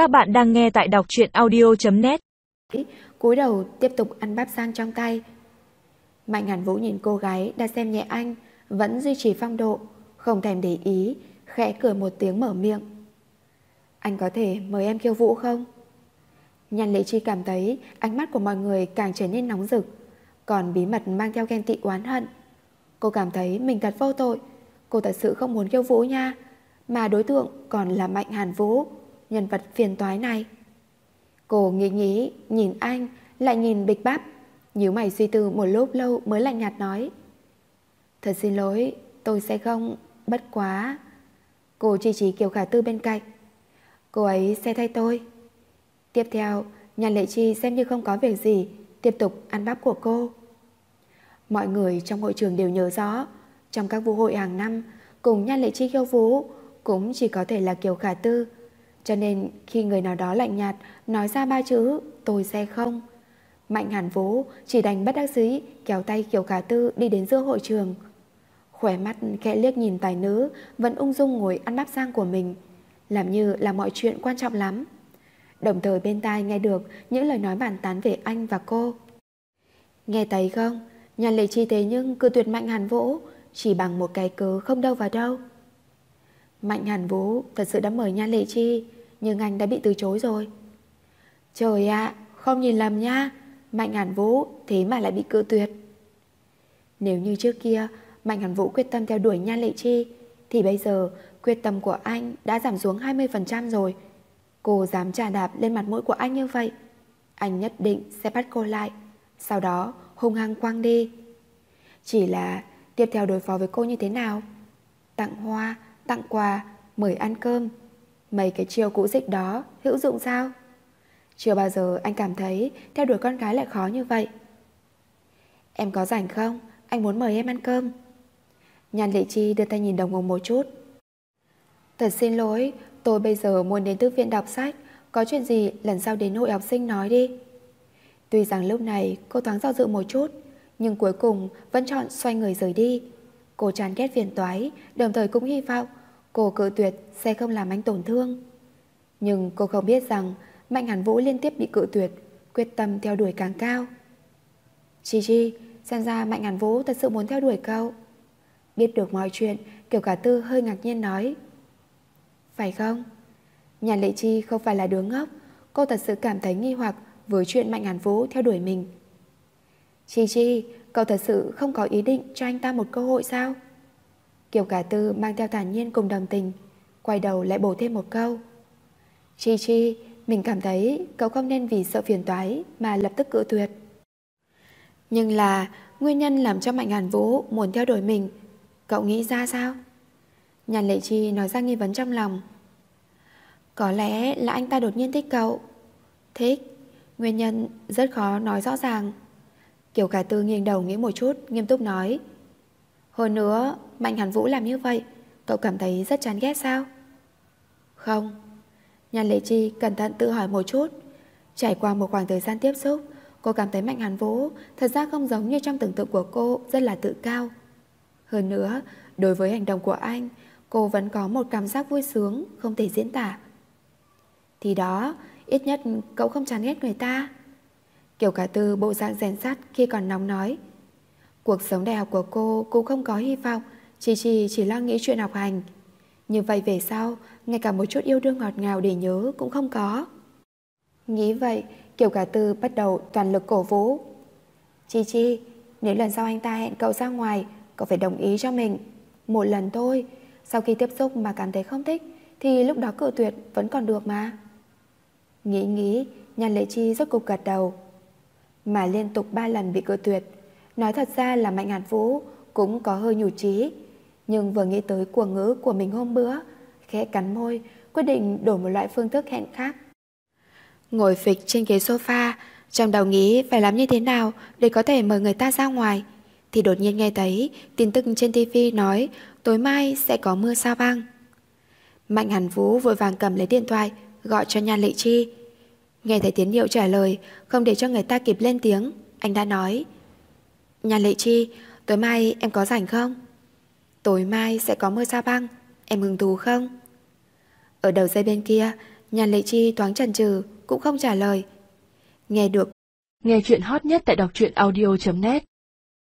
Các bạn đang nghe tại đọc truyện audio.net cúi đầu tiếp tục ăn bắp sang trong tay. Mạnh Hàn Vũ nhìn cô gái đã xem nhẹ anh, vẫn duy trì phong độ, không thèm để ý, khẽ cười một tiếng mở miệng. Anh có thể mời em khiêu vũ không? nhàn Lệ Chi cảm thấy ánh mắt của mọi người càng trở nên nóng rực, còn bí mật mang theo ghen tị oán hận. Cô cảm thấy mình thật vô tội, cô thật sự không muốn khiêu vũ nha, mà đối tượng còn là Mạnh Hàn Vũ, nhân vật phiền toái này. Cô nghĩ nghĩ, nhìn anh, lại nhìn bịch bắp, nhíu mày suy tư một lúc lâu mới lạnh nhạt nói. Thật xin lỗi, tôi sẽ không, bất quá. Cô chỉ chỉ Kiều Khả Tư bên cạnh. Cô ấy sẽ thay tôi. Tiếp theo, nhà lệ chi xem như không có việc gì, tiếp tục ăn bắp của cô. Mọi người trong hội trường đều nhớ rõ, trong các vũ hội hàng năm, cùng Nhan Lệ Chi khiêu vũ cũng chỉ có thể là Kiều Khả Tư. Cho nên khi người nào đó lạnh nhạt nói ra ba chữ tôi sẽ không. Mạnh Hàn Vũ chỉ đành bất đắc dĩ kéo tay Kiều Khả Tư đi đến giữa hội trường. Khỏe mắt khẽ liếc nhìn tài nữ vẫn ung dung ngồi ăn bắp sang của mình, làm như là mọi chuyện quan trọng lắm. Đồng thời bên tai nghe được những lời nói bàn tán về anh và cô. Nghe thấy không? Nhà lệ chi thế nhưng cứ tuyệt mạnh Hàn Vũ chỉ bằng một cái cớ không đâu vào đâu. Mạnh Hàn Vũ thật sự đã mời Nhan Lệ Chi, nhưng anh đã bị từ chối rồi. Trời ạ, không nhìn lầm nha, Mạnh Hàn Vũ thế mà lại bị cự tuyệt. Nếu như trước kia Mạnh Hàn Vũ quyết tâm theo đuổi Nhan Lệ Chi, thì bây giờ quyết tâm của anh đã giảm xuống 20% rồi. Cô dám trà đạp lên mặt mũi của anh như vậy. Anh nhất định sẽ bắt cô lại, sau đó hung hăng quăng đi. Chỉ là tiếp theo đối phó với cô như thế nào? Tặng hoa, tặng quà, mời ăn cơm. Mấy cái chiêu cũ dịch đó hữu dụng sao? Chưa bao giờ anh cảm thấy theo đuổi con gái lại khó như vậy. Em có rảnh không? Anh muốn mời em ăn cơm. nhàn Lệ Chi đưa tay nhìn đồng hồ một chút. Thật xin lỗi, tôi bây giờ muốn đến thư viện đọc sách. Có chuyện gì lần sau đến hội học sinh nói đi. Tuy rằng lúc này cô thoáng do dự một chút, nhưng cuối cùng vẫn chọn xoay người rời đi. Cô chán ghét phiền toái, đồng thời cũng hy vọng cô cự tuyệt sẽ không làm anh tổn thương. Nhưng cô không biết rằng Mạnh Hàn Vũ liên tiếp bị cự tuyệt, quyết tâm theo đuổi càng cao. Chi Chi, xem ra Mạnh Hàn Vũ thật sự muốn theo đuổi cậu. Biết được mọi chuyện, Kiều Cả Tư hơi ngạc nhiên nói. Phải không? Nhà Lệ Chi không phải là đứa ngốc, cô thật sự cảm thấy nghi hoặc với chuyện Mạnh Hàn Vũ theo đuổi mình. Chi Chi, cậu thật sự không có ý định cho anh ta một cơ hội sao? Kiều Cả Tư mang theo thản nhiên cùng đồng tình, quay đầu lại bổ thêm một câu. Chi Chi, mình cảm thấy cậu không nên vì sợ phiền toái mà lập tức cự tuyệt. Nhưng là nguyên nhân làm cho Mạnh Hàn Vũ muốn theo đuổi mình, cậu nghĩ ra sao? Nhàn Lệ Chi nói ra nghi vấn trong lòng. Có lẽ là anh ta đột nhiên thích cậu. Thích, nguyên nhân rất khó nói rõ ràng. Kiều Cả Tư nghiêng đầu nghĩ một chút, nghiêm túc nói. Hơn nữa, Mạnh Hàn Vũ làm như vậy, cậu cảm thấy rất chán ghét sao? Không. Nhan Lệ Chi cẩn thận tự hỏi một chút. Trải qua một khoảng thời gian tiếp xúc, cô cảm thấy Mạnh Hàn Vũ thật ra không giống như trong tưởng tượng của cô rất là tự cao. Hơn nữa, đối với hành động của anh, cô vẫn có một cảm giác vui sướng không thể diễn tả. Thì đó, ít nhất cậu không chán ghét người ta. Kiểu cả tư bộ dạng rèn sắt khi còn nóng nói. Cuộc sống đại học của cô cũng không có hy vọng, chỉ chỉ chỉ lo nghĩ chuyện học hành. Như vậy về sau, ngay cả một chút yêu đương ngọt ngào để nhớ cũng không có. Nghĩ vậy, Kiều Cả Tư bắt đầu toàn lực cổ vũ. Chi Chi, nếu lần sau anh ta hẹn cậu ra ngoài, cậu phải đồng ý cho mình. Một lần thôi, sau khi tiếp xúc mà cảm thấy không thích, thì lúc đó cự tuyệt vẫn còn được mà. Nghĩ nghĩ, Nhan Lệ Chi rốt cục gật đầu. Mà liên tục ba lần bị cự tuyệt, nói thật ra là Mạnh Hàn Vũ cũng có hơi nhủ trí, nhưng vừa nghĩ tới cuồng ngữ của mình hôm bữa, khẽ cắn môi, quyết định đổi một loại phương thức hẹn khác. Ngồi phịch trên ghế sofa, trong đầu nghĩ phải làm như thế nào để có thể mời người ta ra ngoài, thì đột nhiên nghe thấy tin tức trên TV nói tối mai sẽ có mưa sao băng. Mạnh Hàn Vũ vội vàng cầm lấy điện thoại, gọi cho Nhan Lệ Chi. Nghe thấy tiếng hiệu trả lời, không để cho người ta kịp lên tiếng, anh đã nói nhà Lệ Chi, tối mai em có rảnh không? Tối mai sẽ có mưa sao băng, em hứng thú không? Ở đầu dây bên kia, nhà Lệ Chi thoáng chần chừ cũng không trả lời. Nghe được. Nghe chuyện hot nhất tại đọc truyện audio.net